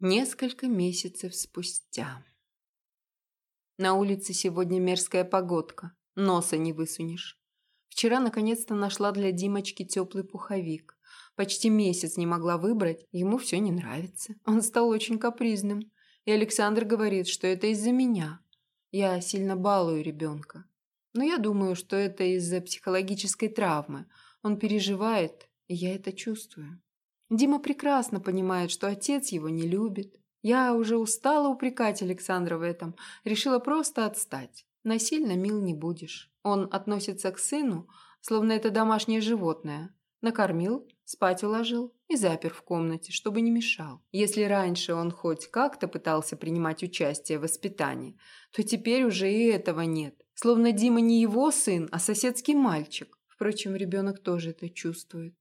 Несколько месяцев спустя. На улице сегодня мерзкая погодка. Носа не высунешь. Вчера наконец-то нашла для Димочки теплый пуховик. Почти месяц не могла выбрать, ему все не нравится. Он стал очень капризным. И Александр говорит, что это из-за меня. Я сильно балую ребенка. Но я думаю, что это из-за психологической травмы. Он переживает, и я это чувствую. Дима прекрасно понимает, что отец его не любит. Я уже устала упрекать Александра в этом, решила просто отстать. Насильно мил не будешь. Он относится к сыну, словно это домашнее животное. Накормил, спать уложил и запер в комнате, чтобы не мешал. Если раньше он хоть как-то пытался принимать участие в воспитании, то теперь уже и этого нет. Словно Дима не его сын, а соседский мальчик. Впрочем, ребенок тоже это чувствует.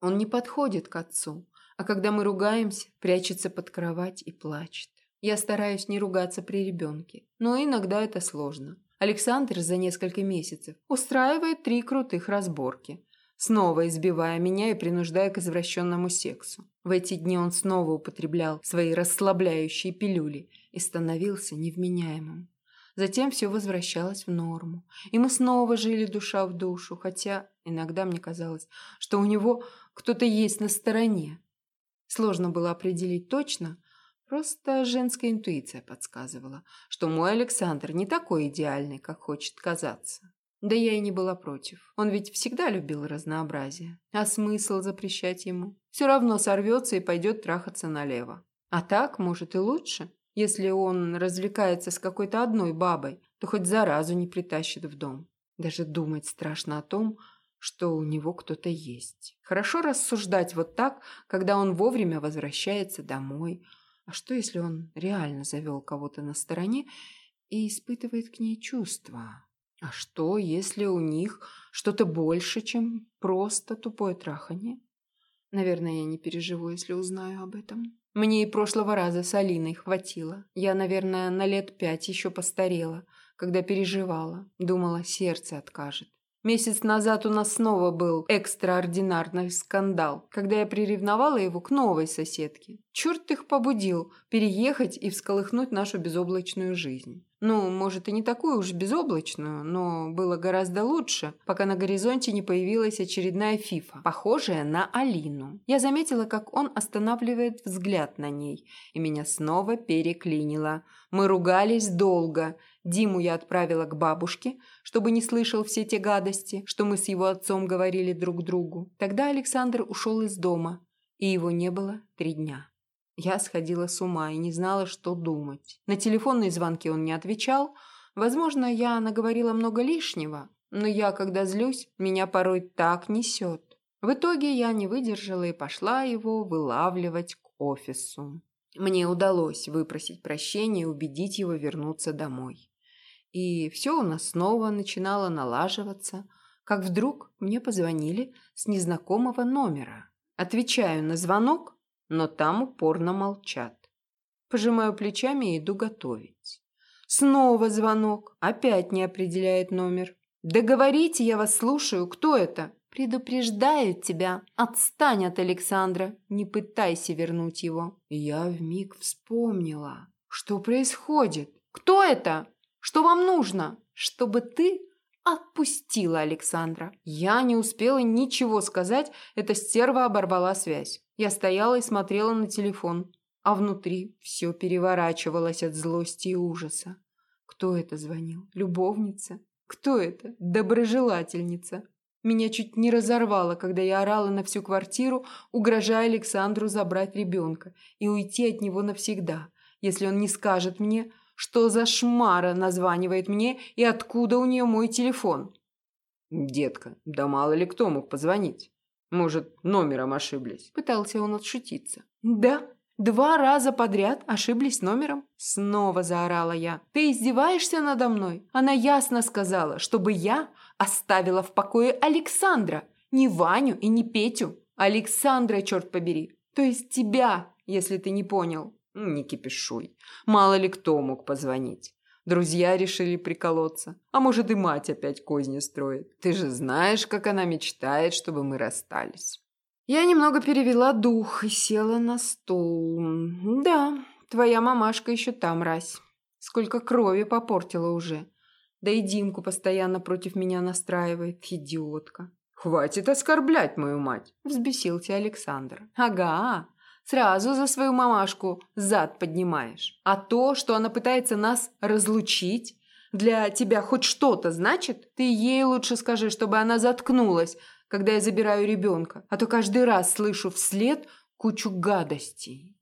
Он не подходит к отцу, а когда мы ругаемся, прячется под кровать и плачет. Я стараюсь не ругаться при ребенке, но иногда это сложно. Александр за несколько месяцев устраивает три крутых разборки, снова избивая меня и принуждая к извращенному сексу. В эти дни он снова употреблял свои расслабляющие пилюли и становился невменяемым. Затем все возвращалось в норму, и мы снова жили душа в душу, хотя иногда мне казалось, что у него кто-то есть на стороне. Сложно было определить точно, просто женская интуиция подсказывала, что мой Александр не такой идеальный, как хочет казаться. Да я и не была против. Он ведь всегда любил разнообразие. А смысл запрещать ему? Все равно сорвется и пойдет трахаться налево. А так, может, и лучше. Если он развлекается с какой-то одной бабой, то хоть заразу не притащит в дом. Даже думать страшно о том, что у него кто-то есть. Хорошо рассуждать вот так, когда он вовремя возвращается домой. А что, если он реально завел кого-то на стороне и испытывает к ней чувства? А что, если у них что-то больше, чем просто тупое трахание? Наверное, я не переживу, если узнаю об этом. Мне и прошлого раза с Алиной хватило. Я, наверное, на лет пять еще постарела, когда переживала. Думала, сердце откажет. Месяц назад у нас снова был экстраординарный скандал, когда я приревновала его к новой соседке. Черт их побудил переехать и всколыхнуть нашу безоблачную жизнь. Ну, может, и не такую уж безоблачную, но было гораздо лучше, пока на горизонте не появилась очередная фифа, похожая на Алину. Я заметила, как он останавливает взгляд на ней, и меня снова переклинило. Мы ругались долго. Диму я отправила к бабушке, чтобы не слышал все те гадости, что мы с его отцом говорили друг другу. Тогда Александр ушел из дома, и его не было три дня. Я сходила с ума и не знала, что думать. На телефонные звонки он не отвечал. Возможно, я наговорила много лишнего, но я, когда злюсь, меня порой так несет. В итоге я не выдержала и пошла его вылавливать к офису. Мне удалось выпросить прощения и убедить его вернуться домой. И все у нас снова начинало налаживаться, как вдруг мне позвонили с незнакомого номера. Отвечаю на звонок, но там упорно молчат. Пожимаю плечами и иду готовить. Снова звонок. Опять не определяет номер. «Да говорите, я вас слушаю. Кто это?» «Предупреждаю тебя. Отстань от Александра. Не пытайся вернуть его». Я вмиг вспомнила. «Что происходит? Кто это? Что вам нужно? Чтобы ты отпустила Александра. Я не успела ничего сказать, эта стерва оборвала связь. Я стояла и смотрела на телефон, а внутри все переворачивалось от злости и ужаса. Кто это звонил? Любовница? Кто это? Доброжелательница. Меня чуть не разорвало, когда я орала на всю квартиру, угрожая Александру забрать ребенка и уйти от него навсегда, если он не скажет мне, что за шмара названивает мне и откуда у нее мой телефон. «Детка, да мало ли кто мог позвонить». Может, номером ошиблись?» Пытался он отшутиться. «Да, два раза подряд ошиблись номером?» Снова заорала я. «Ты издеваешься надо мной?» Она ясно сказала, чтобы я оставила в покое Александра. Не Ваню и не Петю. Александра, черт побери. То есть тебя, если ты не понял. Не кипишуй. Мало ли кто мог позвонить. Друзья решили приколоться. А может и мать опять козни строит. Ты же знаешь, как она мечтает, чтобы мы расстались. Я немного перевела дух и села на стул. Да, твоя мамашка еще там, Рась. Сколько крови попортила уже. Да и Димку постоянно против меня настраивает, идиотка. «Хватит оскорблять мою мать!» – взбесился Александр. «Ага, сразу за свою мамашку зад поднимаешь. А то, что она пытается нас разлучить, для тебя хоть что-то значит? Ты ей лучше скажи, чтобы она заткнулась, когда я забираю ребенка, а то каждый раз слышу вслед кучу гадостей».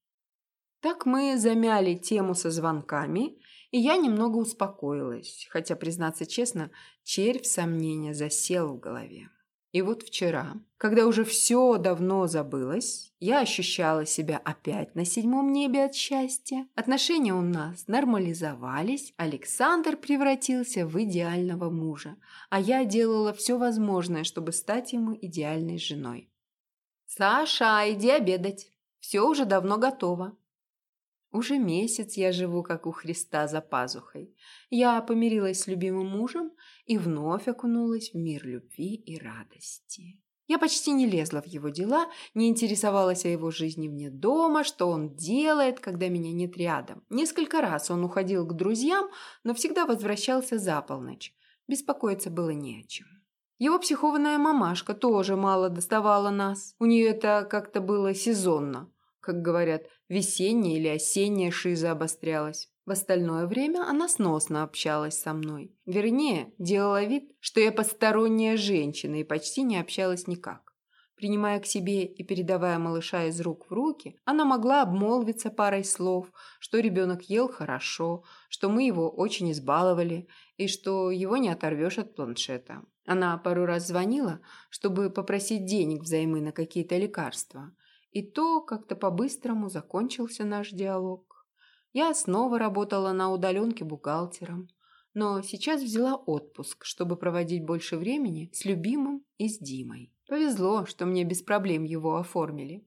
Так мы замяли тему со звонками и я немного успокоилась, хотя, признаться честно, червь сомнения засел в голове. И вот вчера, когда уже все давно забылось, я ощущала себя опять на седьмом небе от счастья. Отношения у нас нормализовались, Александр превратился в идеального мужа, а я делала все возможное, чтобы стать ему идеальной женой. «Саша, иди обедать. Все уже давно готово», уже месяц я живу, как у Христа, за пазухой. Я помирилась с любимым мужем и вновь окунулась в мир любви и радости. Я почти не лезла в его дела, не интересовалась о его жизни вне дома, что он делает, когда меня нет рядом. Несколько раз он уходил к друзьям, но всегда возвращался за полночь. Беспокоиться было не о чем. Его психованная мамашка тоже мало доставала нас. У нее это как-то было сезонно. Как говорят, весенняя или осенняя шиза обострялась. В остальное время она сносно общалась со мной. Вернее, делала вид, что я посторонняя женщина и почти не общалась никак. Принимая к себе и передавая малыша из рук в руки, она могла обмолвиться парой слов, что ребенок ел хорошо, что мы его очень избаловали и что его не оторвешь от планшета. Она пару раз звонила, чтобы попросить денег взаймы на какие-то лекарства – и то как-то по-быстрому закончился наш диалог. Я снова работала на удаленке бухгалтером, но сейчас взяла отпуск, чтобы проводить больше времени с любимым и с Димой. Повезло, что мне без проблем его оформили.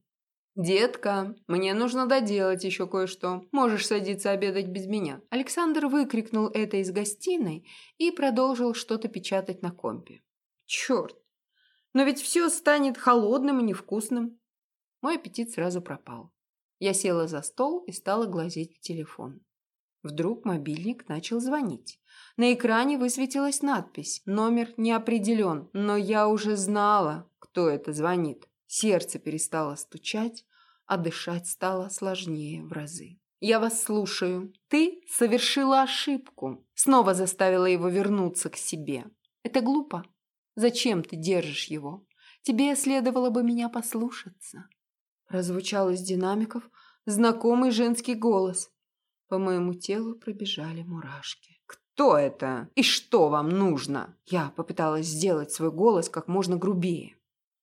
«Детка, мне нужно доделать еще кое-что. Можешь садиться обедать без меня». Александр выкрикнул это из гостиной и продолжил что-то печатать на компе. «Черт! Но ведь все станет холодным и невкусным. Мой аппетит сразу пропал. Я села за стол и стала глазеть в телефон. Вдруг мобильник начал звонить. На экране высветилась надпись «Номер не определен», но я уже знала, кто это звонит. Сердце перестало стучать, а дышать стало сложнее в разы. «Я вас слушаю. Ты совершила ошибку». Снова заставила его вернуться к себе. «Это глупо. Зачем ты держишь его? Тебе следовало бы меня послушаться». Прозвучал из динамиков знакомый женский голос. По моему телу пробежали мурашки. «Кто это? И что вам нужно?» Я попыталась сделать свой голос как можно грубее.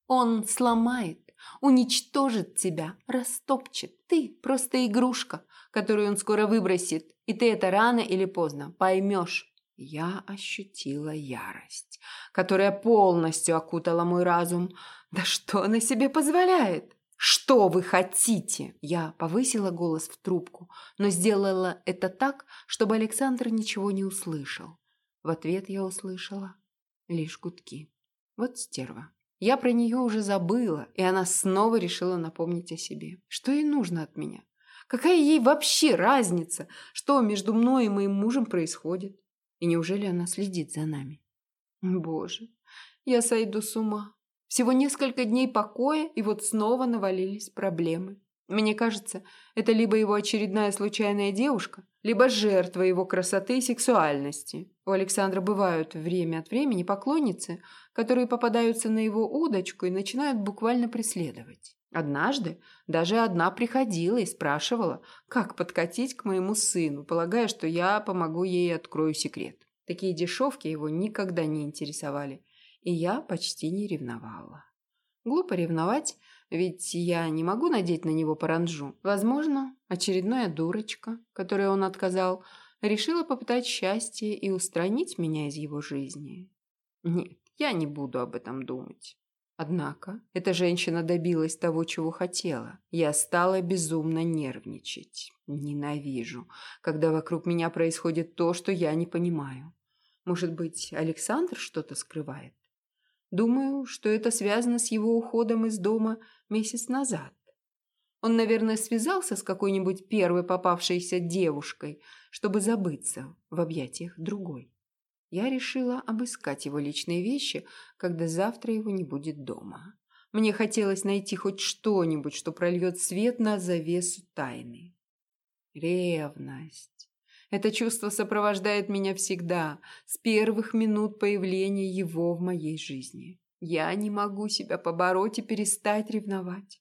«Он сломает, уничтожит тебя, растопчет. Ты просто игрушка, которую он скоро выбросит, и ты это рано или поздно поймешь». Я ощутила ярость, которая полностью окутала мой разум. Да что она себе позволяет? «Что вы хотите?» Я повысила голос в трубку, но сделала это так, чтобы Александр ничего не услышал. В ответ я услышала лишь гудки. Вот стерва. Я про нее уже забыла, и она снова решила напомнить о себе. Что ей нужно от меня? Какая ей вообще разница, что между мной и моим мужем происходит? И неужели она следит за нами? Боже, я сойду с ума. Всего несколько дней покоя, и вот снова навалились проблемы. Мне кажется, это либо его очередная случайная девушка, либо жертва его красоты и сексуальности. У Александра бывают время от времени поклонницы, которые попадаются на его удочку и начинают буквально преследовать. Однажды даже одна приходила и спрашивала, как подкатить к моему сыну, полагая, что я помогу ей и открою секрет. Такие дешевки его никогда не интересовали и я почти не ревновала. Глупо ревновать, ведь я не могу надеть на него паранджу. Возможно, очередная дурочка, которой он отказал, решила попытать счастье и устранить меня из его жизни. Нет, я не буду об этом думать. Однако эта женщина добилась того, чего хотела. Я стала безумно нервничать. Ненавижу, когда вокруг меня происходит то, что я не понимаю. Может быть, Александр что-то скрывает? Думаю, что это связано с его уходом из дома месяц назад. Он, наверное, связался с какой-нибудь первой попавшейся девушкой, чтобы забыться в объятиях другой. Я решила обыскать его личные вещи, когда завтра его не будет дома. Мне хотелось найти хоть что-нибудь, что прольет свет на завесу тайны. Ревность. Это чувство сопровождает меня всегда, с первых минут появления его в моей жизни. Я не могу себя побороть и перестать ревновать.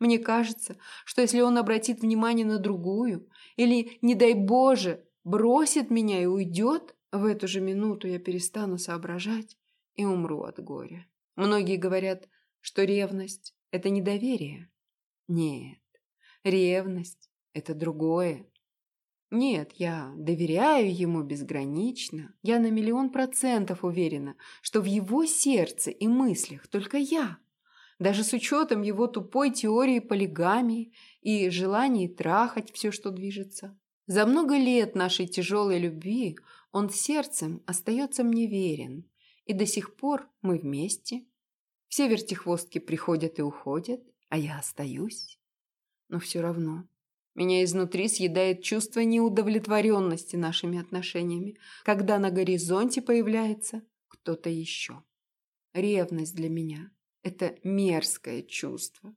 Мне кажется, что если он обратит внимание на другую, или, не дай Боже, бросит меня и уйдет, в эту же минуту я перестану соображать и умру от горя. Многие говорят, что ревность – это недоверие. Нет, ревность – это другое. Нет, я доверяю ему безгранично. Я на миллион процентов уверена, что в его сердце и мыслях только я. Даже с учетом его тупой теории полигамии и желаний трахать все, что движется. За много лет нашей тяжелой любви он сердцем остается мне верен, и до сих пор мы вместе. Все вертихвостки приходят и уходят, а я остаюсь. Но все равно меня изнутри съедает чувство неудовлетворенности нашими отношениями, когда на горизонте появляется кто-то еще. Ревность для меня – это мерзкое чувство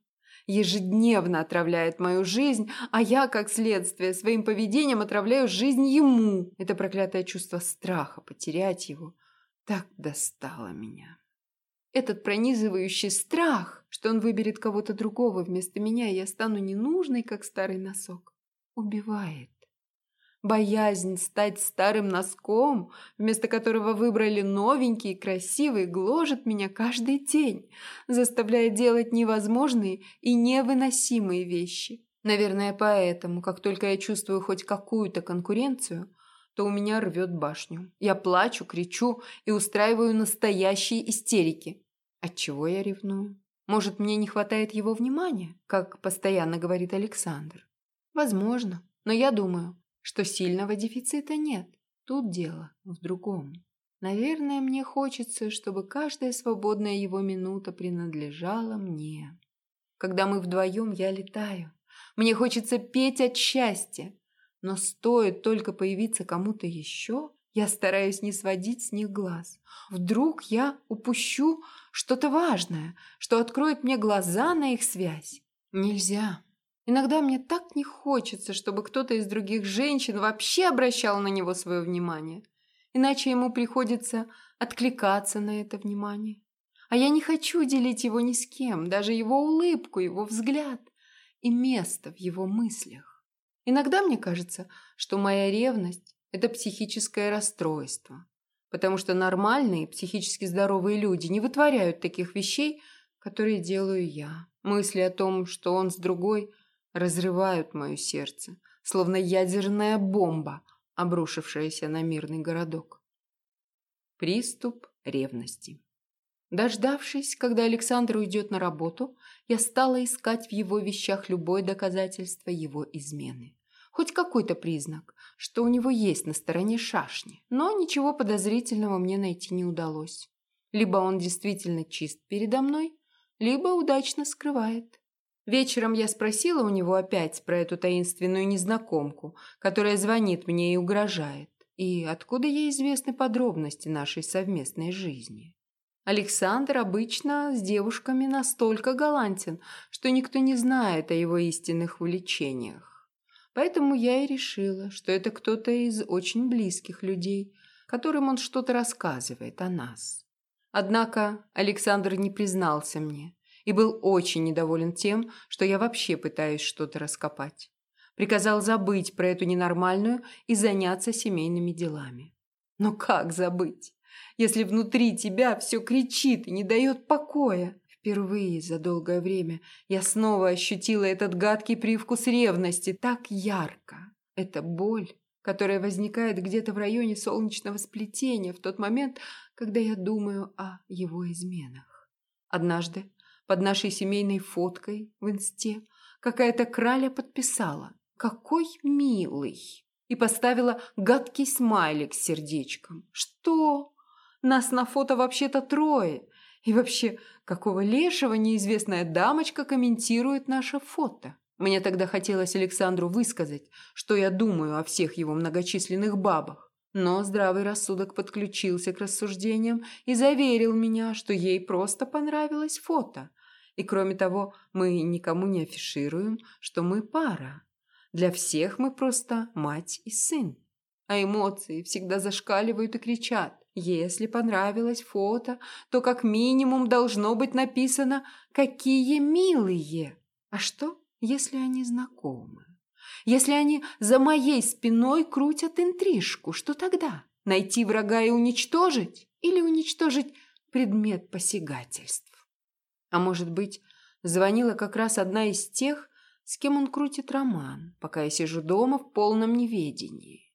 ежедневно отравляет мою жизнь, а я, как следствие, своим поведением отравляю жизнь ему. Это проклятое чувство страха потерять его так достало меня. Этот пронизывающий страх, что он выберет кого-то другого вместо меня, и я стану ненужной, как старый носок, убивает. Боязнь стать старым носком, вместо которого выбрали новенький и красивый, гложет меня каждый день, заставляя делать невозможные и невыносимые вещи. Наверное, поэтому, как только я чувствую хоть какую-то конкуренцию, то у меня рвет башню. Я плачу, кричу и устраиваю настоящие истерики. От чего я ревную? Может, мне не хватает его внимания, как постоянно говорит Александр? Возможно, но я думаю, что сильного дефицита нет. Тут дело в другом. Наверное, мне хочется, чтобы каждая свободная его минута принадлежала мне. Когда мы вдвоем, я летаю. Мне хочется петь от счастья. Но стоит только появиться кому-то еще, я стараюсь не сводить с них глаз. Вдруг я упущу что-то важное, что откроет мне глаза на их связь. Нельзя. Иногда мне так не хочется, чтобы кто-то из других женщин вообще обращал на него свое внимание. Иначе ему приходится откликаться на это внимание. А я не хочу делить его ни с кем, даже его улыбку, его взгляд и место в его мыслях. Иногда мне кажется, что моя ревность – это психическое расстройство, потому что нормальные, психически здоровые люди не вытворяют таких вещей, которые делаю я. Мысли о том, что он с другой – разрывают мое сердце, словно ядерная бомба, обрушившаяся на мирный городок. Приступ ревности. Дождавшись, когда Александр уйдет на работу, я стала искать в его вещах любое доказательство его измены. Хоть какой-то признак, что у него есть на стороне шашни. Но ничего подозрительного мне найти не удалось. Либо он действительно чист передо мной, либо удачно скрывает. Вечером я спросила у него опять про эту таинственную незнакомку, которая звонит мне и угрожает. И откуда ей известны подробности нашей совместной жизни? Александр обычно с девушками настолько галантен, что никто не знает о его истинных увлечениях. Поэтому я и решила, что это кто-то из очень близких людей, которым он что-то рассказывает о нас. Однако Александр не признался мне, и был очень недоволен тем, что я вообще пытаюсь что-то раскопать. Приказал забыть про эту ненормальную и заняться семейными делами. Но как забыть, если внутри тебя все кричит и не дает покоя? Впервые за долгое время я снова ощутила этот гадкий привкус ревности так ярко. Это боль, которая возникает где-то в районе солнечного сплетения в тот момент, когда я думаю о его изменах. Однажды под нашей семейной фоткой в инсте какая-то краля подписала «Какой милый!» и поставила гадкий смайлик с сердечком. «Что? Нас на фото вообще-то трое, И вообще, какого лешего неизвестная дамочка комментирует наше фото? Мне тогда хотелось Александру высказать, что я думаю о всех его многочисленных бабах. Но здравый рассудок подключился к рассуждениям и заверил меня, что ей просто понравилось фото. И кроме того, мы никому не афишируем, что мы пара. Для всех мы просто мать и сын. А эмоции всегда зашкаливают и кричат. Если понравилось фото, то как минимум должно быть написано «Какие милые!» А что, если они знакомы? Если они за моей спиной крутят интрижку, что тогда? Найти врага и уничтожить? Или уничтожить предмет посягательств? А может быть, звонила как раз одна из тех, с кем он крутит роман, пока я сижу дома в полном неведении?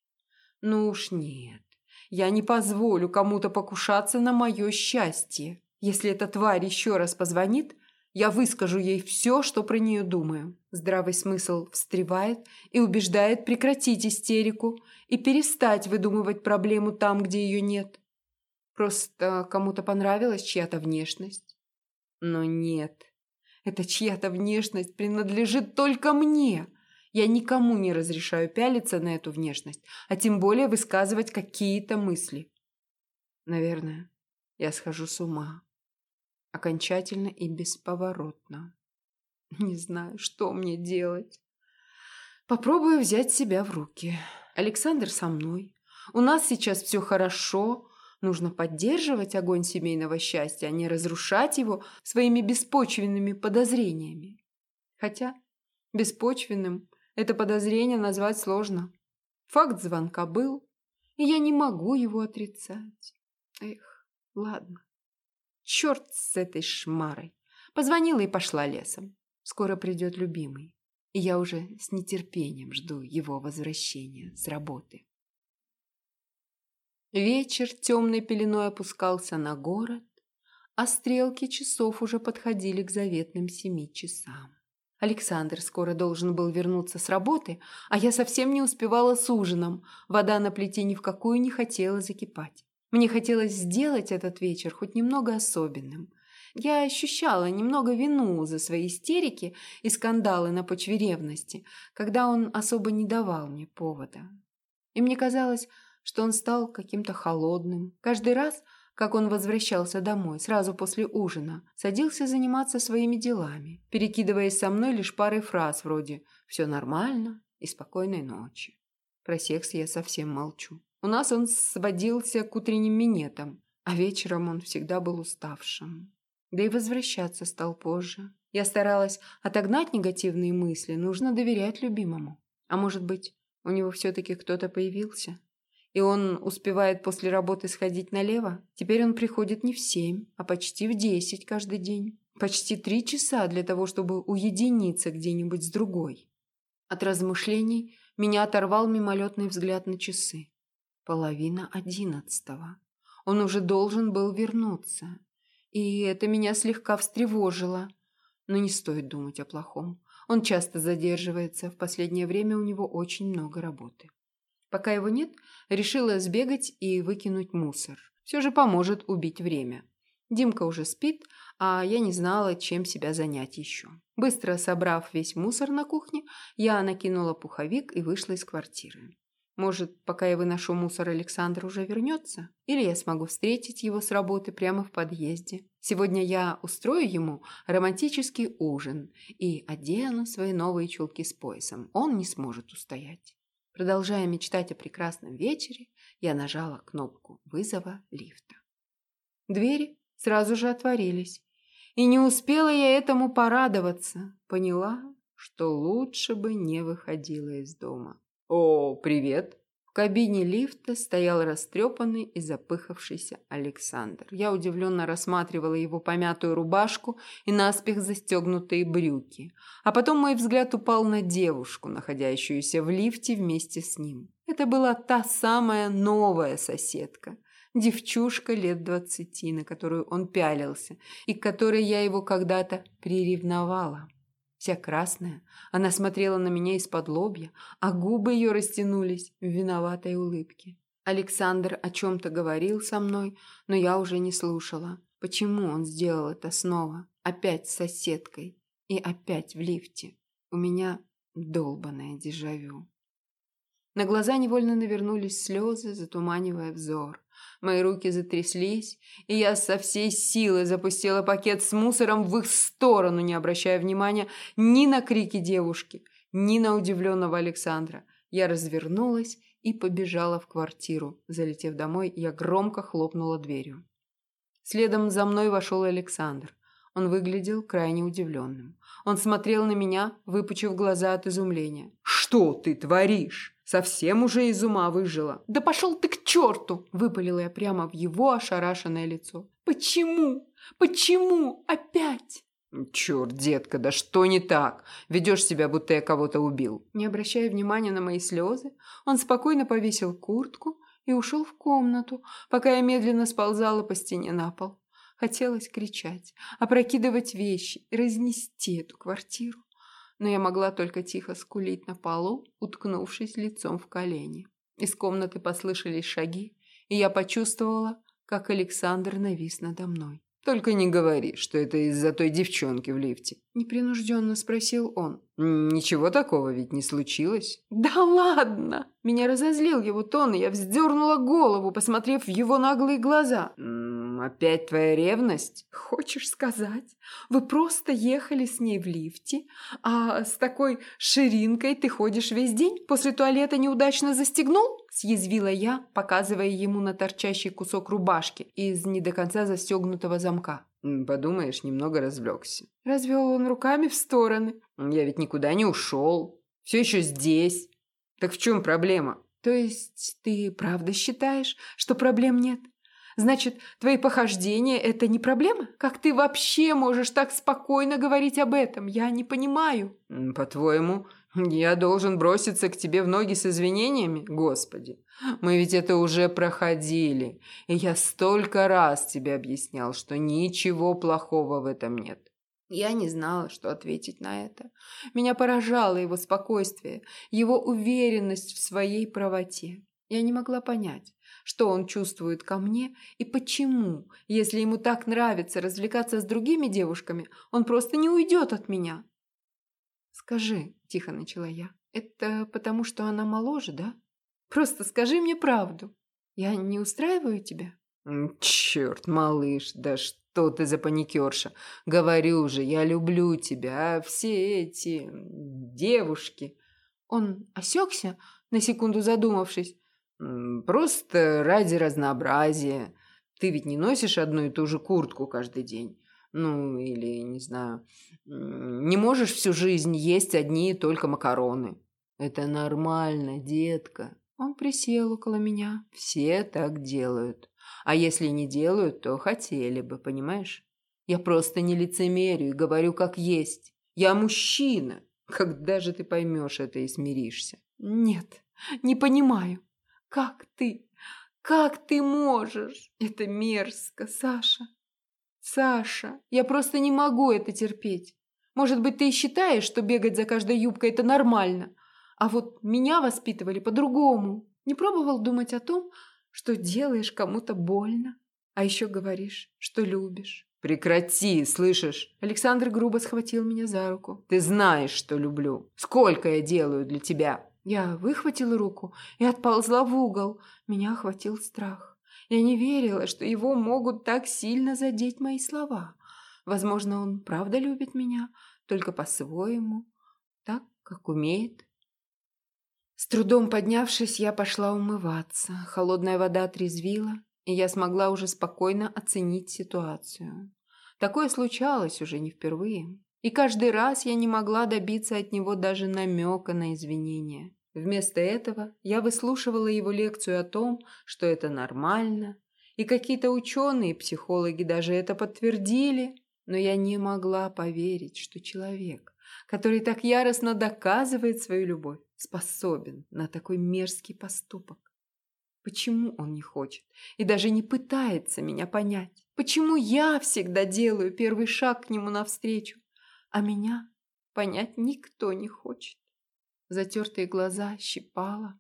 Ну уж нет. Я не позволю кому-то покушаться на мое счастье. Если эта тварь еще раз позвонит, я выскажу ей все, что про нее думаю. Здравый смысл встревает и убеждает прекратить истерику и перестать выдумывать проблему там, где ее нет. Просто кому-то понравилась чья-то внешность. Но нет, эта чья-то внешность принадлежит только мне. Я никому не разрешаю пялиться на эту внешность, а тем более высказывать какие-то мысли. Наверное, я схожу с ума. Окончательно и бесповоротно. Не знаю, что мне делать. Попробую взять себя в руки. Александр со мной. У нас сейчас все хорошо. Нужно поддерживать огонь семейного счастья, а не разрушать его своими беспочвенными подозрениями. Хотя беспочвенным это подозрение назвать сложно. Факт звонка был, и я не могу его отрицать. Эх, ладно. Черт с этой шмарой. Позвонила и пошла лесом. Скоро придет любимый, и я уже с нетерпением жду его возвращения с работы. Вечер темной пеленой опускался на город, а стрелки часов уже подходили к заветным семи часам. Александр скоро должен был вернуться с работы, а я совсем не успевала с ужином. Вода на плите ни в какую не хотела закипать. Мне хотелось сделать этот вечер хоть немного особенным. Я ощущала немного вину за свои истерики и скандалы на почве ревности, когда он особо не давал мне повода. И мне казалось, что он стал каким-то холодным. Каждый раз как он возвращался домой, сразу после ужина, садился заниматься своими делами, перекидываясь со мной лишь парой фраз вроде «все нормально» и «спокойной ночи». Про секс я совсем молчу. У нас он сводился к утренним минетам, а вечером он всегда был уставшим. Да и возвращаться стал позже. Я старалась отогнать негативные мысли, нужно доверять любимому. А может быть, у него все-таки кто-то появился? И он успевает после работы сходить налево. Теперь он приходит не в семь, а почти в десять каждый день. Почти три часа для того, чтобы уединиться где-нибудь с другой. От размышлений меня оторвал мимолетный взгляд на часы. Половина одиннадцатого. Он уже должен был вернуться. И это меня слегка встревожило. Но не стоит думать о плохом. Он часто задерживается, в последнее время у него очень много работы. Пока его нет, решила сбегать и выкинуть мусор. Все же поможет убить время. Димка уже спит, а я не знала, чем себя занять еще. Быстро собрав весь мусор на кухне, я накинула пуховик и вышла из квартиры. Может, пока я выношу мусор, Александр уже вернется? Или я смогу встретить его с работы прямо в подъезде? Сегодня я устрою ему романтический ужин и одену свои новые чулки с поясом. Он не сможет устоять. Продолжая мечтать о прекрасном вечере, я нажала кнопку вызова лифта. Двери сразу же отворились, и не успела я этому порадоваться. Поняла, что лучше бы не выходила из дома. «О, привет!» В кабине лифта стоял растрепанный и запыхавшийся Александр. Я удивленно рассматривала его помятую рубашку и наспех застегнутые брюки. А потом мой взгляд упал на девушку, находящуюся в лифте вместе с ним. Это была та самая новая соседка. Девчушка лет двадцати, на которую он пялился, и к которой я его когда-то приревновала. Вся красная, она смотрела на меня из-под лобья, а губы ее растянулись в виноватой улыбке. Александр о чем-то говорил со мной, но я уже не слушала. Почему он сделал это снова? Опять с соседкой. И опять в лифте. У меня долбанное дежавю. На глаза невольно навернулись слезы, затуманивая взор. Мои руки затряслись, и я со всей силы запустила пакет с мусором в их сторону, не обращая внимания ни на крики девушки, ни на удивленного Александра. Я развернулась и побежала в квартиру. Залетев домой, я громко хлопнула дверью. Следом за мной вошел Александр. Он выглядел крайне удивленным. Он смотрел на меня, выпучив глаза от изумления. «Что ты творишь? Совсем уже из ума выжила?» «Да пошел ты к черту!» – выпалила я прямо в его ошарашенное лицо. «Почему? Почему? Опять?» «Черт, детка, да что не так? Ведешь себя, будто я кого-то убил». Не обращая внимания на мои слезы, он спокойно повесил куртку и ушел в комнату, пока я медленно сползала по стене на пол. Хотелось кричать, опрокидывать вещи, разнести эту квартиру. Но я могла только тихо скулить на полу, уткнувшись лицом в колени. Из комнаты послышались шаги, и я почувствовала, как Александр навис надо мной. «Только не говори, что это из-за той девчонки в лифте», – непринужденно спросил он. «Ничего такого ведь не случилось?» «Да ладно!» Меня разозлил его тон, и я вздернула голову, посмотрев в его наглые глаза. «Опять твоя ревность?» «Хочешь сказать, вы просто ехали с ней в лифте, а с такой ширинкой ты ходишь весь день? После туалета неудачно застегнул?» Съязвила я, показывая ему на торчащий кусок рубашки из не до конца застегнутого замка. «Подумаешь, немного развлекся». Развел он руками в стороны. «Я ведь никуда не ушел. Все еще здесь. Так в чем проблема?» «То есть ты правда считаешь, что проблем нет?» Значит, твои похождения – это не проблема? Как ты вообще можешь так спокойно говорить об этом? Я не понимаю. По-твоему, я должен броситься к тебе в ноги с извинениями? Господи, мы ведь это уже проходили. И я столько раз тебе объяснял, что ничего плохого в этом нет. Я не знала, что ответить на это. Меня поражало его спокойствие, его уверенность в своей правоте. Я не могла понять, что он чувствует ко мне и почему, если ему так нравится развлекаться с другими девушками, он просто не уйдет от меня. «Скажи», – тихо начала я, – «это потому, что она моложе, да? Просто скажи мне правду. Я не устраиваю тебя?» «Черт, малыш, да что ты за паникерша? Говорю же, я люблю тебя, а все эти девушки...» Он осекся, на секунду задумавшись, Просто ради разнообразия. Ты ведь не носишь одну и ту же куртку каждый день. Ну, или, не знаю, не можешь всю жизнь есть одни и только макароны. Это нормально, детка. Он присел около меня. Все так делают. А если не делают, то хотели бы, понимаешь? Я просто не лицемерю и говорю как есть. Я мужчина. Когда же ты поймешь это и смиришься? Нет, не понимаю. Как ты? Как ты можешь? Это мерзко, Саша. Саша, я просто не могу это терпеть. Может быть, ты и считаешь, что бегать за каждой юбкой – это нормально. А вот меня воспитывали по-другому. Не пробовал думать о том, что делаешь кому-то больно. А еще говоришь, что любишь. «Прекрати, слышишь?» Александр грубо схватил меня за руку. «Ты знаешь, что люблю. Сколько я делаю для тебя?» Я выхватила руку и отползла в угол. Меня охватил страх. Я не верила, что его могут так сильно задеть мои слова. Возможно, он правда любит меня, только по-своему, так, как умеет. С трудом поднявшись, я пошла умываться. Холодная вода отрезвила, и я смогла уже спокойно оценить ситуацию. Такое случалось уже не впервые. И каждый раз я не могла добиться от него даже намека на извинения. Вместо этого я выслушивала его лекцию о том, что это нормально, и какие-то ученые психологи даже это подтвердили, но я не могла поверить, что человек, который так яростно доказывает свою любовь, способен на такой мерзкий поступок. Почему он не хочет и даже не пытается меня понять? Почему я всегда делаю первый шаг к нему навстречу? А меня понять никто не хочет. Затертые глаза щипало,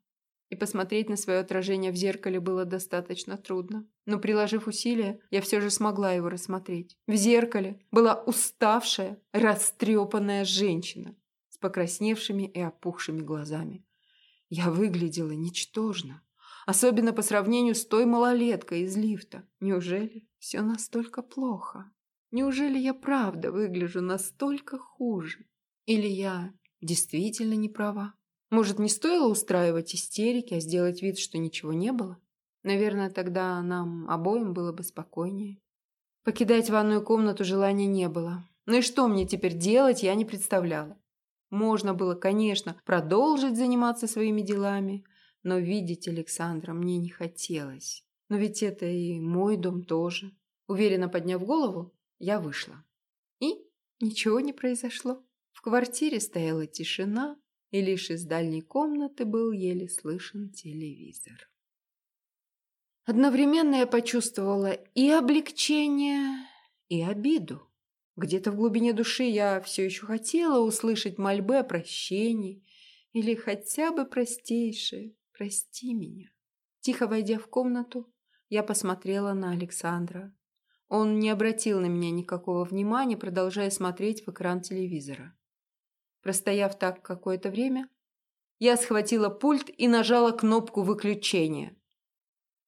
и посмотреть на свое отражение в зеркале было достаточно трудно. Но, приложив усилия, я все же смогла его рассмотреть. В зеркале была уставшая, растрепанная женщина с покрасневшими и опухшими глазами. Я выглядела ничтожно, особенно по сравнению с той малолеткой из лифта. Неужели все настолько плохо? Неужели я правда выгляжу настолько хуже? Или я действительно не права? Может, не стоило устраивать истерики, а сделать вид, что ничего не было? Наверное, тогда нам обоим было бы спокойнее. Покидать ванную комнату желания не было. Ну и что мне теперь делать, я не представляла. Можно было, конечно, продолжить заниматься своими делами, но видеть Александра мне не хотелось. Но ведь это и мой дом тоже. Уверенно подняв голову, я вышла. И ничего не произошло. В квартире стояла тишина, и лишь из дальней комнаты был еле слышен телевизор. Одновременно я почувствовала и облегчение, и обиду. Где-то в глубине души я все еще хотела услышать мольбы о прощении или хотя бы простейшее «прости меня». Тихо войдя в комнату, я посмотрела на Александра. Он не обратил на меня никакого внимания, продолжая смотреть в экран телевизора. Простояв так какое-то время, я схватила пульт и нажала кнопку выключения.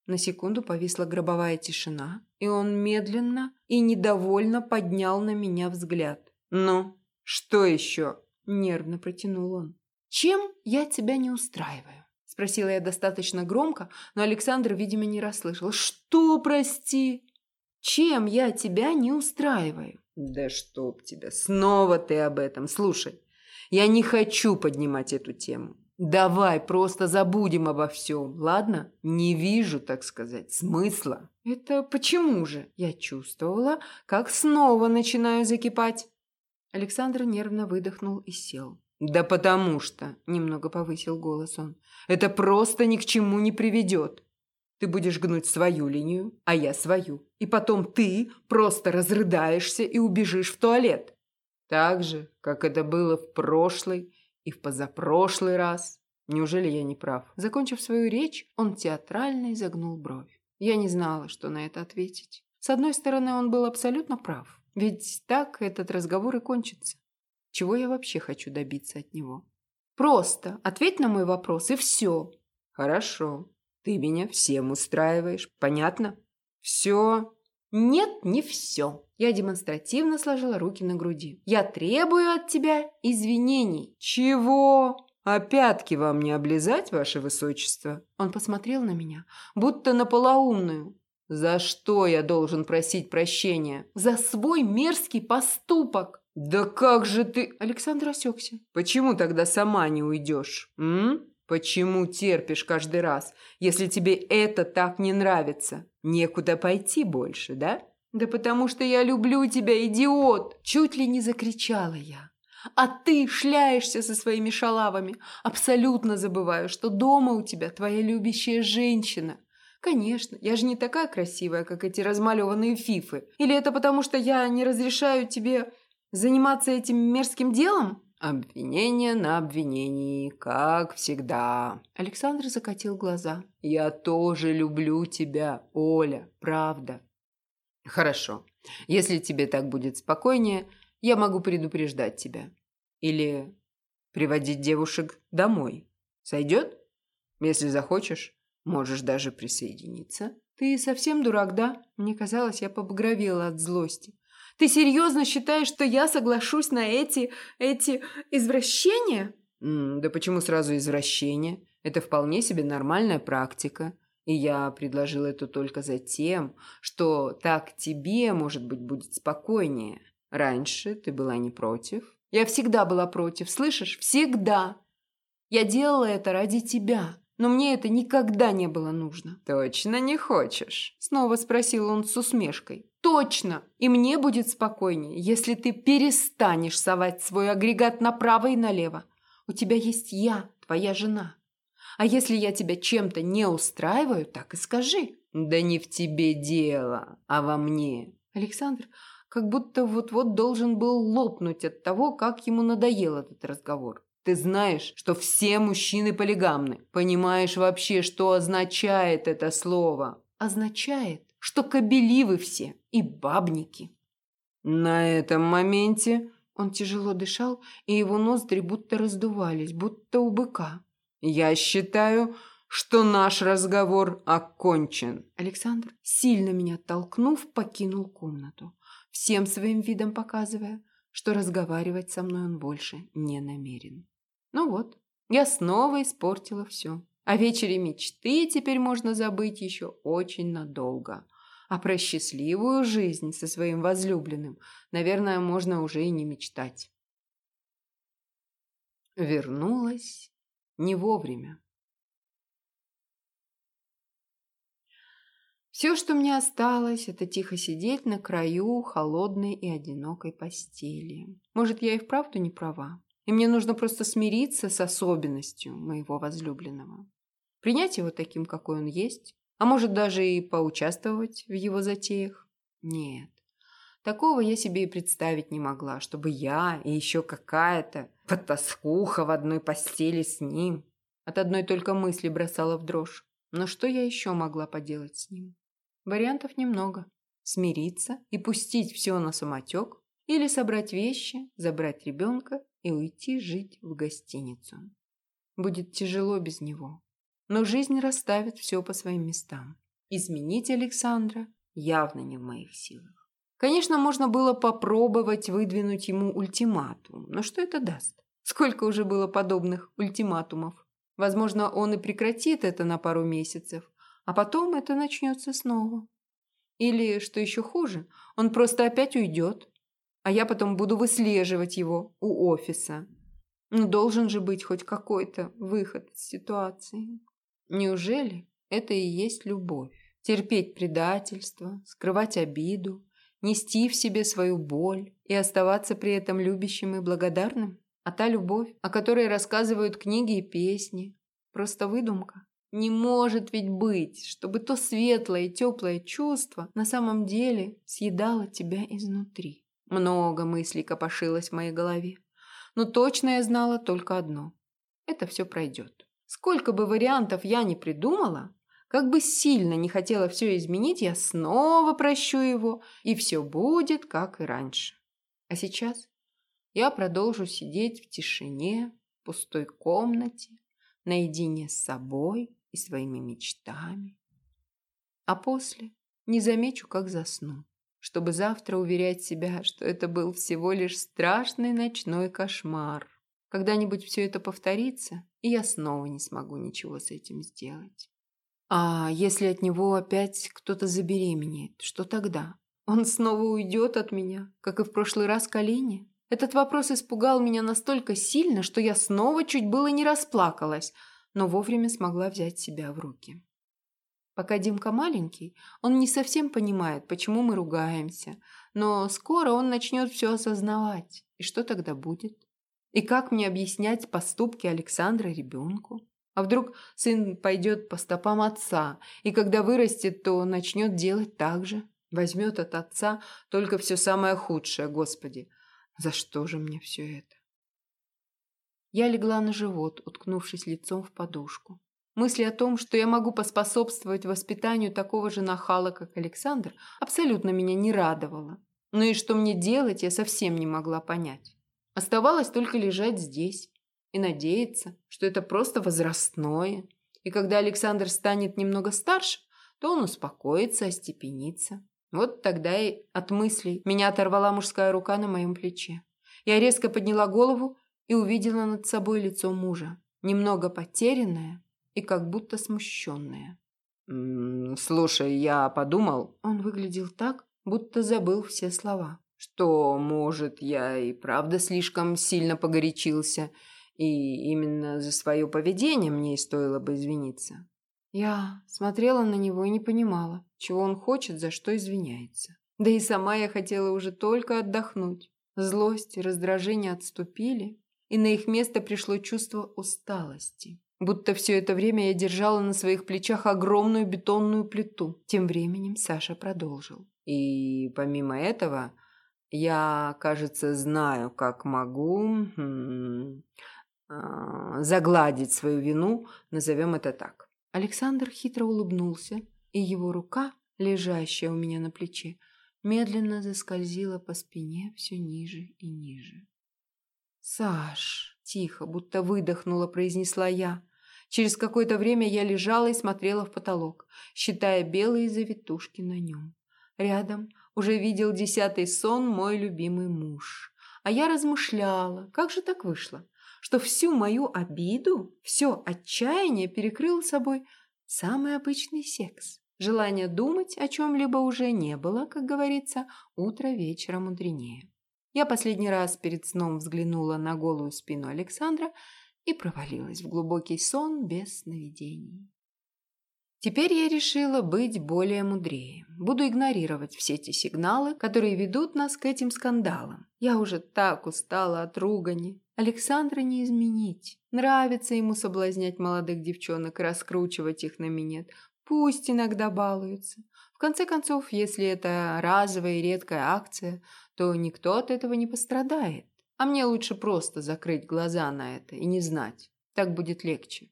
На секунду повисла гробовая тишина, и он медленно и недовольно поднял на меня взгляд. «Ну, что еще?» – нервно протянул он. «Чем я тебя не устраиваю?» – спросила я достаточно громко, но Александр, видимо, не расслышал. «Что, прости? Чем я тебя не устраиваю?» «Да чтоб тебя! Снова ты об этом! Слушай, я не хочу поднимать эту тему. Давай просто забудем обо всем, ладно? Не вижу, так сказать, смысла. Это почему же? Я чувствовала, как снова начинаю закипать. Александр нервно выдохнул и сел. «Да потому что», — немного повысил голос он, — «это просто ни к чему не приведет. Ты будешь гнуть свою линию, а я свою. И потом ты просто разрыдаешься и убежишь в туалет. Так же, как это было в прошлый и в позапрошлый раз. Неужели я не прав? Закончив свою речь, он театрально изогнул бровь. Я не знала, что на это ответить. С одной стороны, он был абсолютно прав. Ведь так этот разговор и кончится. Чего я вообще хочу добиться от него? Просто ответь на мой вопрос, и все. Хорошо. Ты меня всем устраиваешь. Понятно? Все. Нет, не все. Я демонстративно сложила руки на груди. Я требую от тебя извинений. Чего? А пятки вам не облизать, ваше высочество? Он посмотрел на меня, будто на полоумную. За что я должен просить прощения? За свой мерзкий поступок. Да как же ты... Александр осекся. Почему тогда сама не уйдешь? М? Почему терпишь каждый раз, если тебе это так не нравится? Некуда пойти больше, да? Да потому что я люблю тебя, идиот! Чуть ли не закричала я. А ты шляешься со своими шалавами, абсолютно забываю, что дома у тебя твоя любящая женщина. Конечно, я же не такая красивая, как эти размалеванные фифы. Или это потому, что я не разрешаю тебе заниматься этим мерзким делом? Обвинение на обвинении, как всегда. Александр закатил глаза. Я тоже люблю тебя, Оля, правда. Хорошо. Если тебе так будет спокойнее, я могу предупреждать тебя. Или приводить девушек домой. Сойдет? Если захочешь, можешь даже присоединиться. Ты совсем дурак, да? Мне казалось, я побагровела от злости. Ты серьезно считаешь, что я соглашусь на эти... эти извращения? М да почему сразу извращения? Это вполне себе нормальная практика. И я предложил это только за тем, что так тебе, может быть, будет спокойнее. Раньше ты была не против. Я всегда была против, слышишь? Всегда. Я делала это ради тебя, но мне это никогда не было нужно. Точно не хочешь? Снова спросил он с усмешкой. Точно! И мне будет спокойнее, если ты перестанешь совать свой агрегат направо и налево. У тебя есть я, твоя жена. А если я тебя чем-то не устраиваю, так и скажи. Да не в тебе дело, а во мне. Александр как будто вот-вот должен был лопнуть от того, как ему надоел этот разговор. Ты знаешь, что все мужчины полигамны. Понимаешь вообще, что означает это слово? Означает, что кобели вы все и бабники. На этом моменте он тяжело дышал, и его ноздри будто раздувались, будто у быка. Я считаю, что наш разговор окончен. Александр, сильно меня толкнув, покинул комнату, всем своим видом показывая, что разговаривать со мной он больше не намерен. Ну вот, я снова испортила все. О вечере мечты теперь можно забыть еще очень надолго. А про счастливую жизнь со своим возлюбленным, наверное, можно уже и не мечтать. Вернулась не вовремя. Все, что мне осталось, это тихо сидеть на краю холодной и одинокой постели. Может, я и вправду не права, и мне нужно просто смириться с особенностью моего возлюбленного. Принять его таким, какой он есть, а может, даже и поучаствовать в его затеях? Нет, такого я себе и представить не могла, чтобы я и еще какая-то потаскуха в одной постели с ним. От одной только мысли бросала в дрожь. Но что я еще могла поделать с ним? Вариантов немного. Смириться и пустить все на самотек, или собрать вещи, забрать ребенка и уйти жить в гостиницу. Будет тяжело без него, но жизнь расставит все по своим местам. Изменить Александра явно не в моих силах. Конечно, можно было попробовать выдвинуть ему ультиматум, но что это даст? Сколько уже было подобных ультиматумов? Возможно, он и прекратит это на пару месяцев, а потом это начнется снова. Или, что еще хуже, он просто опять уйдет, а я потом буду выслеживать его у офиса. Ну, должен же быть хоть какой-то выход из ситуации. Неужели это и есть любовь? Терпеть предательство, скрывать обиду, нести в себе свою боль и оставаться при этом любящим и благодарным? А та любовь, о которой рассказывают книги и песни, просто выдумка? Не может ведь быть, чтобы то светлое и теплое чувство на самом деле съедало тебя изнутри. Много мыслей копошилось в моей голове. Но точно я знала только одно. Это все пройдет. Сколько бы вариантов я ни придумала, как бы сильно не хотела все изменить, я снова прощу его, и все будет, как и раньше. А сейчас я продолжу сидеть в тишине, в пустой комнате, наедине с собой и своими мечтами. А после не замечу, как засну, чтобы завтра уверять себя, что это был всего лишь страшный ночной кошмар. Когда-нибудь все это повторится, и я снова не смогу ничего с этим сделать. А если от него опять кто-то забеременеет, что тогда? Он снова уйдет от меня, как и в прошлый раз к Алине? Этот вопрос испугал меня настолько сильно, что я снова чуть было не расплакалась – но вовремя смогла взять себя в руки. Пока Димка маленький, он не совсем понимает, почему мы ругаемся, но скоро он начнет все осознавать. И что тогда будет? И как мне объяснять поступки Александра ребенку? А вдруг сын пойдет по стопам отца, и когда вырастет, то начнет делать так же? Возьмет от отца только все самое худшее, Господи. За что же мне все это? Я легла на живот, уткнувшись лицом в подушку. Мысли о том, что я могу поспособствовать воспитанию такого же нахала, как Александр, абсолютно меня не радовало. Но и что мне делать, я совсем не могла понять. Оставалось только лежать здесь и надеяться, что это просто возрастное. И когда Александр станет немного старше, то он успокоится, остепенится. Вот тогда и от мыслей меня оторвала мужская рука на моем плече. Я резко подняла голову и увидела над собой лицо мужа, немного потерянное и как будто смущенное. «Слушай, я подумал...» Он выглядел так, будто забыл все слова. «Что, может, я и правда слишком сильно погорячился, и именно за свое поведение мне и стоило бы извиниться?» Я смотрела на него и не понимала, чего он хочет, за что извиняется. Да и сама я хотела уже только отдохнуть. Злость и раздражение отступили, и на их место пришло чувство усталости. Будто все это время я держала на своих плечах огромную бетонную плиту. Тем временем Саша продолжил. И помимо этого, я, кажется, знаю, как могу... э, загладить свою вину, назовем это так. Александр хитро улыбнулся, и его рука, лежащая у меня на плече, медленно заскользила по спине все ниже и ниже. «Саш!» – тихо, будто выдохнула, произнесла я. Через какое-то время я лежала и смотрела в потолок, считая белые завитушки на нем. Рядом уже видел десятый сон мой любимый муж. А я размышляла, как же так вышло, что всю мою обиду, все отчаяние перекрыл собой самый обычный секс. Желания думать о чем-либо уже не было, как говорится, утро вечера мудренее. Я последний раз перед сном взглянула на голую спину Александра и провалилась в глубокий сон без сновидений. Теперь я решила быть более мудрее. Буду игнорировать все эти сигналы, которые ведут нас к этим скандалам. Я уже так устала от ругани. Александра не изменить. Нравится ему соблазнять молодых девчонок и раскручивать их на минет. Пусть иногда балуются. В конце концов, если это разовая и редкая акция, то никто от этого не пострадает. А мне лучше просто закрыть глаза на это и не знать. Так будет легче.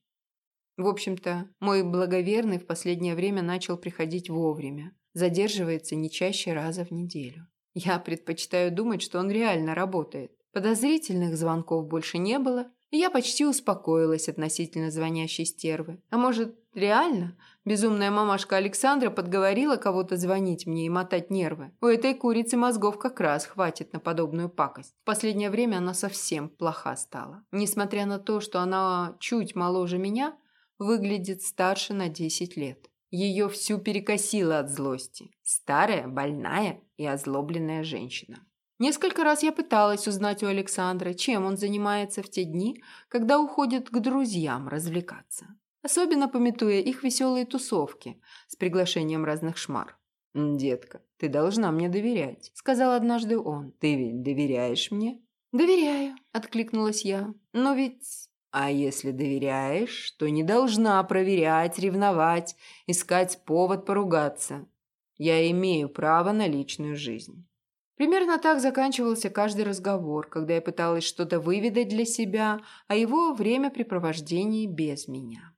В общем-то, мой благоверный в последнее время начал приходить вовремя. Задерживается не чаще раза в неделю. Я предпочитаю думать, что он реально работает. Подозрительных звонков больше не было, и я почти успокоилась относительно звонящей стервы. А может, реально? Безумная мамашка Александра подговорила кого-то звонить мне и мотать нервы. У этой курицы мозгов как раз хватит на подобную пакость. В последнее время она совсем плоха стала. Несмотря на то, что она чуть моложе меня, выглядит старше на 10 лет. Ее всю перекосило от злости. Старая, больная и озлобленная женщина. Несколько раз я пыталась узнать у Александра, чем он занимается в те дни, когда уходит к друзьям развлекаться. Особенно пометуя их веселые тусовки с приглашением разных шмар. «Детка, ты должна мне доверять», — сказал однажды он. «Ты ведь доверяешь мне?» «Доверяю», — откликнулась я. «Но ведь а если доверяешь, то не должна проверять, ревновать, искать повод поругаться. Я имею право на личную жизнь. Примерно так заканчивался каждый разговор, когда я пыталась что-то выведать для себя о его времяпрепровождении без меня.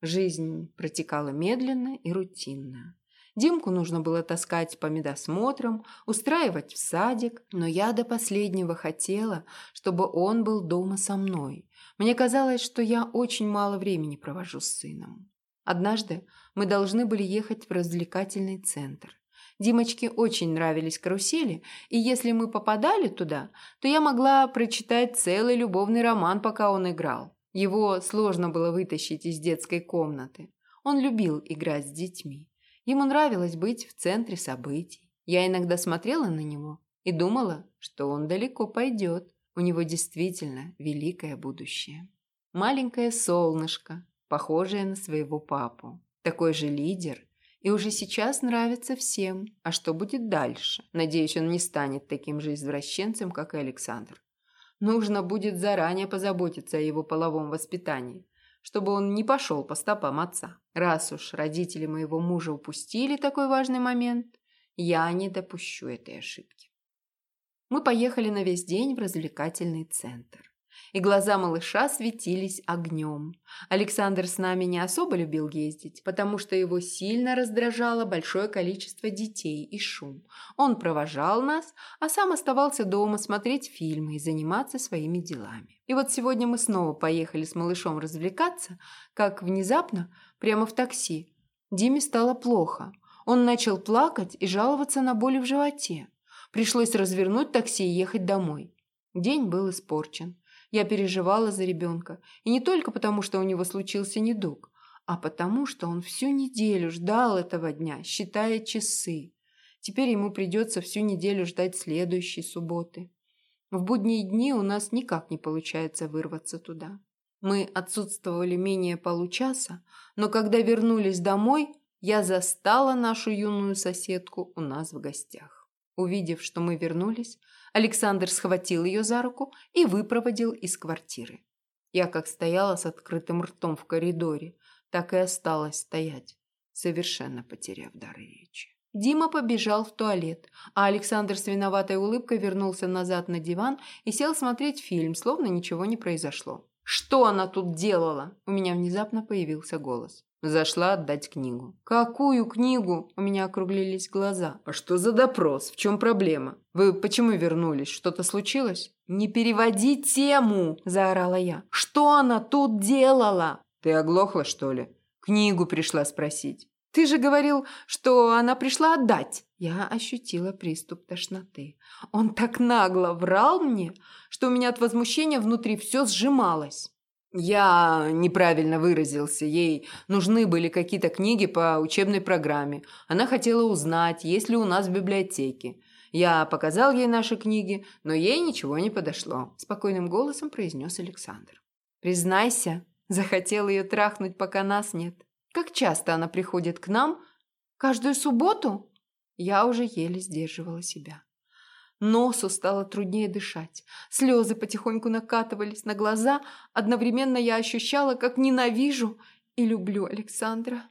Жизнь протекала медленно и рутинно. Димку нужно было таскать по медосмотрам, устраивать в садик, но я до последнего хотела, чтобы он был дома со мной. Мне казалось, что я очень мало времени провожу с сыном. Однажды мы должны были ехать в развлекательный центр. Димочке очень нравились карусели, и если мы попадали туда, то я могла прочитать целый любовный роман, пока он играл. Его сложно было вытащить из детской комнаты. Он любил играть с детьми. Ему нравилось быть в центре событий. Я иногда смотрела на него и думала, что он далеко пойдет. У него действительно великое будущее. Маленькое солнышко, похожее на своего папу. Такой же лидер и уже сейчас нравится всем. А что будет дальше? Надеюсь, он не станет таким же извращенцем, как и Александр. Нужно будет заранее позаботиться о его половом воспитании чтобы он не пошел по стопам отца. Раз уж родители моего мужа упустили такой важный момент, я не допущу этой ошибки. Мы поехали на весь день в развлекательный центр и глаза малыша светились огнем. Александр с нами не особо любил ездить, потому что его сильно раздражало большое количество детей и шум. Он провожал нас, а сам оставался дома смотреть фильмы и заниматься своими делами. И вот сегодня мы снова поехали с малышом развлекаться, как внезапно, прямо в такси, Диме стало плохо. Он начал плакать и жаловаться на боли в животе. Пришлось развернуть такси и ехать домой. День был испорчен. Я переживала за ребенка. И не только потому, что у него случился недуг, а потому, что он всю неделю ждал этого дня, считая часы. Теперь ему придется всю неделю ждать следующей субботы. В будние дни у нас никак не получается вырваться туда. Мы отсутствовали менее получаса, но когда вернулись домой, я застала нашу юную соседку у нас в гостях. Увидев, что мы вернулись, Александр схватил ее за руку и выпроводил из квартиры. Я как стояла с открытым ртом в коридоре, так и осталась стоять, совершенно потеряв дар речи. Дима побежал в туалет, а Александр с виноватой улыбкой вернулся назад на диван и сел смотреть фильм, словно ничего не произошло. «Что она тут делала?» У меня внезапно появился голос. Зашла отдать книгу. «Какую книгу?» У меня округлились глаза. «А что за допрос? В чем проблема? Вы почему вернулись? Что-то случилось?» «Не переводи тему!» – заорала я. «Что она тут делала?» «Ты оглохла, что ли?» «Книгу пришла спросить». «Ты же говорил, что она пришла отдать!» Я ощутила приступ тошноты. Он так нагло врал мне, что у меня от возмущения внутри все сжималось. Я неправильно выразился. Ей нужны были какие-то книги по учебной программе. Она хотела узнать, есть ли у нас в библиотеке. Я показал ей наши книги, но ей ничего не подошло. Спокойным голосом произнес Александр. Признайся, захотел ее трахнуть, пока нас нет. Как часто она приходит к нам? Каждую субботу? Я уже еле сдерживала себя. Носу стало труднее дышать. Слезы потихоньку накатывались на глаза. Одновременно я ощущала, как ненавижу и люблю Александра.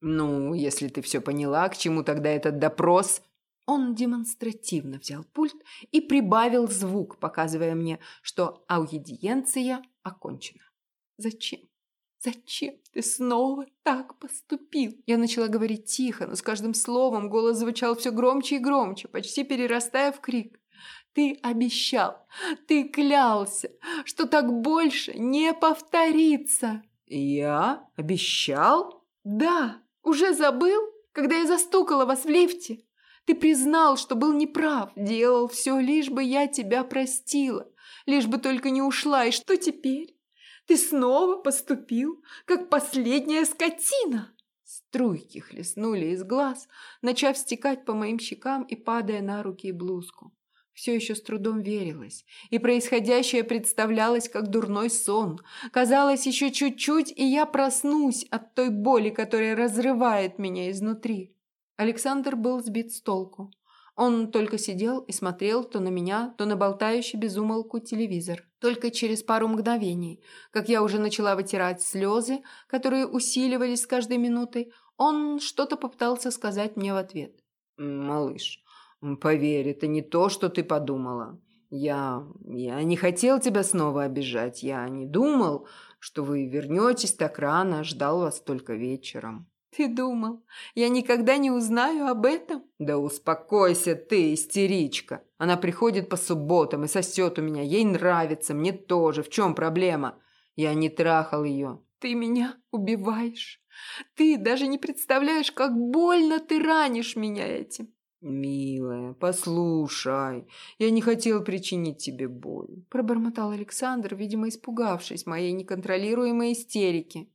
«Ну, если ты все поняла, к чему тогда этот допрос?» Он демонстративно взял пульт и прибавил звук, показывая мне, что аудиенция окончена. «Зачем? Зачем ты снова так поступил?» Я начала говорить тихо, но с каждым словом голос звучал все громче и громче, почти перерастая в крик. «Ты обещал, ты клялся, что так больше не повторится!» «Я? Обещал?» «Да, уже забыл, когда я застукала вас в лифте. Ты признал, что был неправ, делал все, лишь бы я тебя простила, лишь бы только не ушла. И что теперь? Ты снова поступил, как последняя скотина!» Струйки хлестнули из глаз, начав стекать по моим щекам и падая на руки и блузку. Все еще с трудом верилось, и происходящее представлялось как дурной сон. Казалось, еще чуть-чуть, и я проснусь от той боли, которая разрывает меня изнутри. Александр был сбит с толку. Он только сидел и смотрел то на меня, то на болтающий безумолку телевизор. Только через пару мгновений, как я уже начала вытирать слезы, которые усиливались с каждой минутой, он что-то попытался сказать мне в ответ. «Малыш, поверь, это не то, что ты подумала. Я... я не хотел тебя снова обижать. Я не думал, что вы вернетесь так рано, ждал вас только вечером». «Ты думал, я никогда не узнаю об этом?» «Да успокойся ты, истеричка. Она приходит по субботам и сосет у меня. Ей нравится, мне тоже. В чем проблема? Я не трахал ее». «Ты меня убиваешь. Ты даже не представляешь, как больно ты ранишь меня этим». «Милая, послушай, я не хотел причинить тебе боль», – пробормотал Александр, видимо, испугавшись моей неконтролируемой истерики.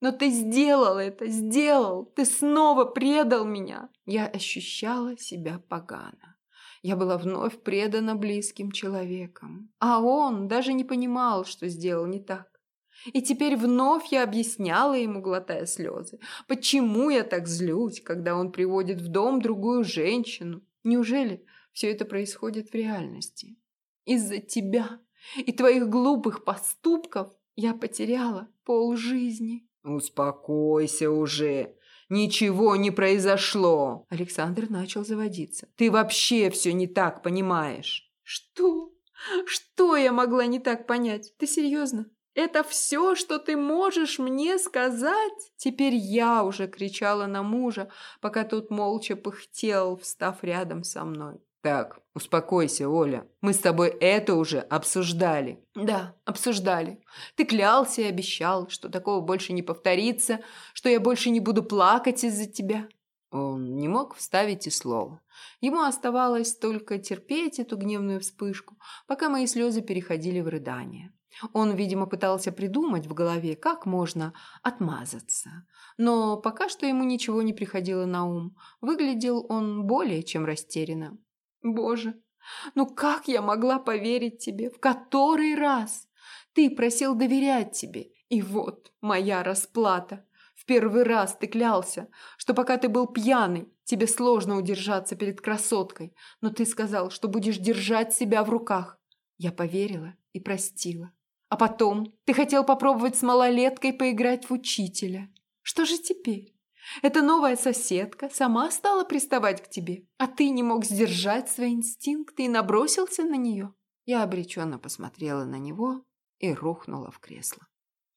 Но ты сделал это, сделал! Ты снова предал меня!» Я ощущала себя погано. Я была вновь предана близким человеком. А он даже не понимал, что сделал не так. И теперь вновь я объясняла ему, глотая слезы, почему я так злюсь, когда он приводит в дом другую женщину. Неужели все это происходит в реальности? Из-за тебя и твоих глупых поступков я потеряла полжизни. «Успокойся уже. Ничего не произошло». Александр начал заводиться. «Ты вообще все не так понимаешь». «Что? Что я могла не так понять? Ты серьезно? Это все, что ты можешь мне сказать?» Теперь я уже кричала на мужа, пока тот молча пыхтел, встав рядом со мной. «Так, успокойся, Оля. Мы с тобой это уже обсуждали». «Да, обсуждали. Ты клялся и обещал, что такого больше не повторится, что я больше не буду плакать из-за тебя». Он не мог вставить и слова. Ему оставалось только терпеть эту гневную вспышку, пока мои слезы переходили в рыдание. Он, видимо, пытался придумать в голове, как можно отмазаться. Но пока что ему ничего не приходило на ум. Выглядел он более чем растерянно. Боже, ну как я могла поверить тебе? В который раз? Ты просил доверять тебе. И вот моя расплата. В первый раз ты клялся, что пока ты был пьяный, тебе сложно удержаться перед красоткой, но ты сказал, что будешь держать себя в руках. Я поверила и простила. А потом ты хотел попробовать с малолеткой поиграть в учителя. Что же теперь? Эта новая соседка сама стала приставать к тебе, а ты не мог сдержать свои инстинкты и набросился на нее. Я обреченно посмотрела на него и рухнула в кресло.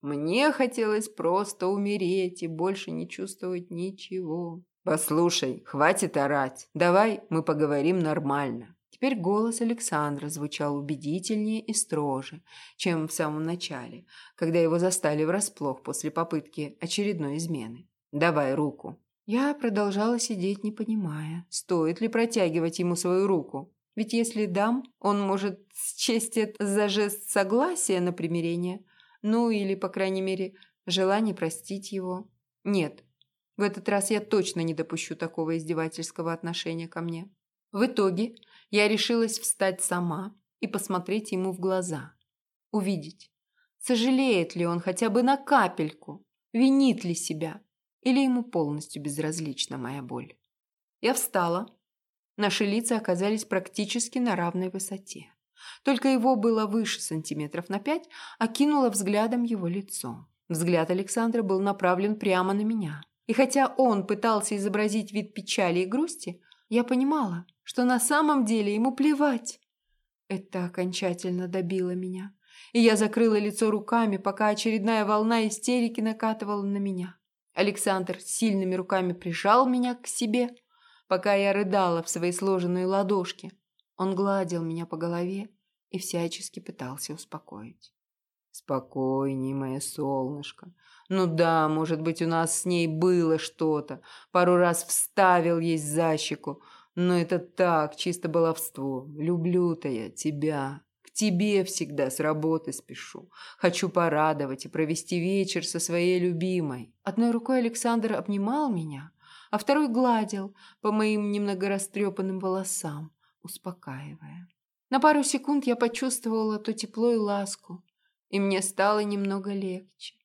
Мне хотелось просто умереть и больше не чувствовать ничего. «Послушай, хватит орать. Давай мы поговорим нормально». Теперь голос Александра звучал убедительнее и строже, чем в самом начале, когда его застали врасплох после попытки очередной измены. «Давай руку». Я продолжала сидеть, не понимая, стоит ли протягивать ему свою руку. Ведь если дам, он может счесть это за жест согласия на примирение, ну или, по крайней мере, желание простить его. Нет, в этот раз я точно не допущу такого издевательского отношения ко мне. В итоге я решилась встать сама и посмотреть ему в глаза. Увидеть, сожалеет ли он хотя бы на капельку, винит ли себя, или ему полностью безразлична моя боль. Я встала. Наши лица оказались практически на равной высоте. Только его было выше сантиметров на пять, окинула взглядом его лицо. Взгляд Александра был направлен прямо на меня. И хотя он пытался изобразить вид печали и грусти, я понимала, что на самом деле ему плевать. Это окончательно добило меня. И я закрыла лицо руками, пока очередная волна истерики накатывала на меня. Александр сильными руками прижал меня к себе, пока я рыдала в свои сложенные ладошки. Он гладил меня по голове и всячески пытался успокоить. «Спокойней, мое солнышко. Ну да, может быть, у нас с ней было что-то. Пару раз вставил ей за щеку. Но это так, чисто баловство. Люблю-то я тебя. Тебе всегда с работы спешу. Хочу порадовать и провести вечер со своей любимой». Одной рукой Александр обнимал меня, а второй гладил по моим немного растрепанным волосам, успокаивая. На пару секунд я почувствовала то тепло и ласку, и мне стало немного легче.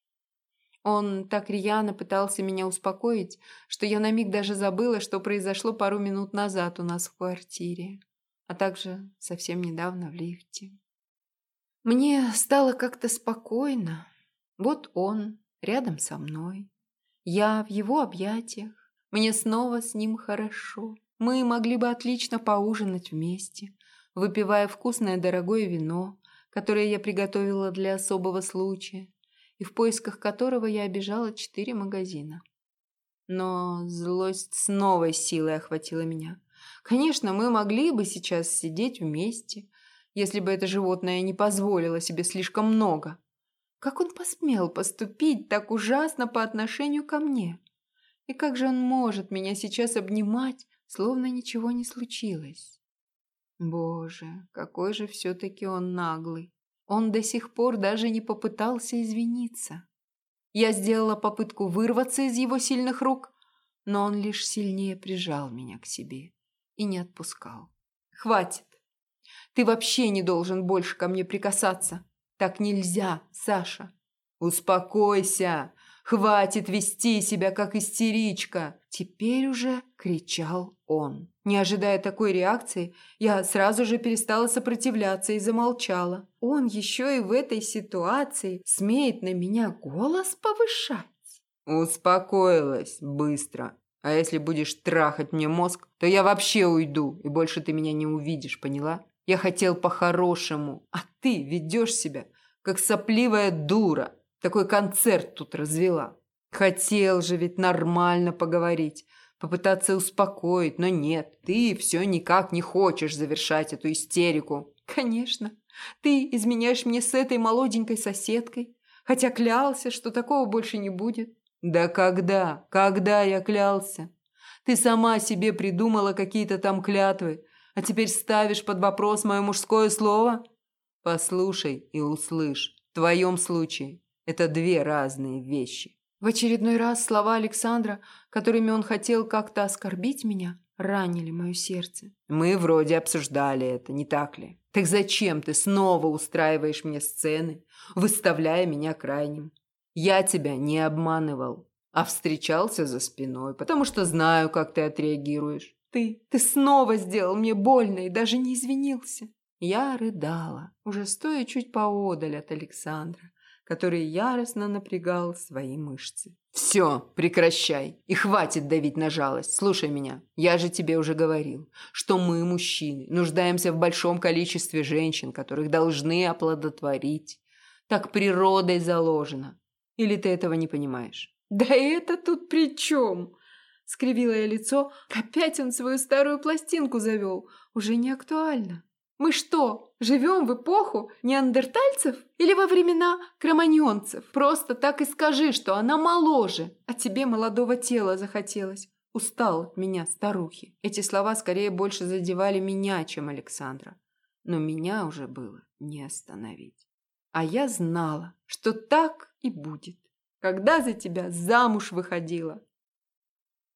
Он так рьяно пытался меня успокоить, что я на миг даже забыла, что произошло пару минут назад у нас в квартире, а также совсем недавно в лифте. Мне стало как-то спокойно. Вот он рядом со мной, я в его объятиях, мне снова с ним хорошо. Мы могли бы отлично поужинать вместе, выпивая вкусное дорогое вино, которое я приготовила для особого случая, и в поисках которого я обижала четыре магазина. Но злость с новой силой охватила меня. Конечно, мы могли бы сейчас сидеть вместе, если бы это животное не позволило себе слишком много. Как он посмел поступить так ужасно по отношению ко мне? И как же он может меня сейчас обнимать, словно ничего не случилось? Боже, какой же все-таки он наглый. Он до сих пор даже не попытался извиниться. Я сделала попытку вырваться из его сильных рук, но он лишь сильнее прижал меня к себе и не отпускал. «Хватит! Ты вообще не должен больше ко мне прикасаться. Так нельзя, Саша!» «Успокойся! Хватит вести себя, как истеричка!» Теперь уже кричал он. Не ожидая такой реакции, я сразу же перестала сопротивляться и замолчала. Он еще и в этой ситуации смеет на меня голос повышать. «Успокоилась быстро. А если будешь трахать мне мозг, то я вообще уйду, и больше ты меня не увидишь, поняла? Я хотел по-хорошему, а ты ведешь себя, как сопливая дура. Такой концерт тут развела. Хотел же ведь нормально поговорить, попытаться успокоить, но нет, ты все никак не хочешь завершать эту истерику. Конечно, ты изменяешь мне с этой молоденькой соседкой, хотя клялся, что такого больше не будет. Да когда? Когда я клялся? Ты сама себе придумала какие-то там клятвы, а теперь ставишь под вопрос мое мужское слово? Послушай и услышь. В твоем случае это две разные вещи. В очередной раз слова Александра, которыми он хотел как-то оскорбить меня, ранили мое сердце. Мы вроде обсуждали это, не так ли? Так зачем ты снова устраиваешь мне сцены, выставляя меня крайним? Я тебя не обманывал, а встречался за спиной, потому что знаю, как ты отреагируешь. Ты, ты снова сделал мне больно и даже не извинился. Я рыдала, уже стоя чуть поодаль от Александра, который яростно напрягал свои мышцы. «Все, прекращай, и хватит давить на жалость. Слушай меня, я же тебе уже говорил, что мы, мужчины, нуждаемся в большом количестве женщин, которых должны оплодотворить. Так природой заложено. Или ты этого не понимаешь?» «Да это тут при чем?» Скривила я лицо. Опять он свою старую пластинку завел. Уже не актуально. Мы что, живем в эпоху неандертальцев или во времена кроманьонцев? Просто так и скажи, что она моложе, а тебе молодого тела захотелось. Устал от меня, старухи. Эти слова скорее больше задевали меня, чем Александра. Но меня уже было не остановить. А я знала, что так и будет. Когда за тебя замуж выходила,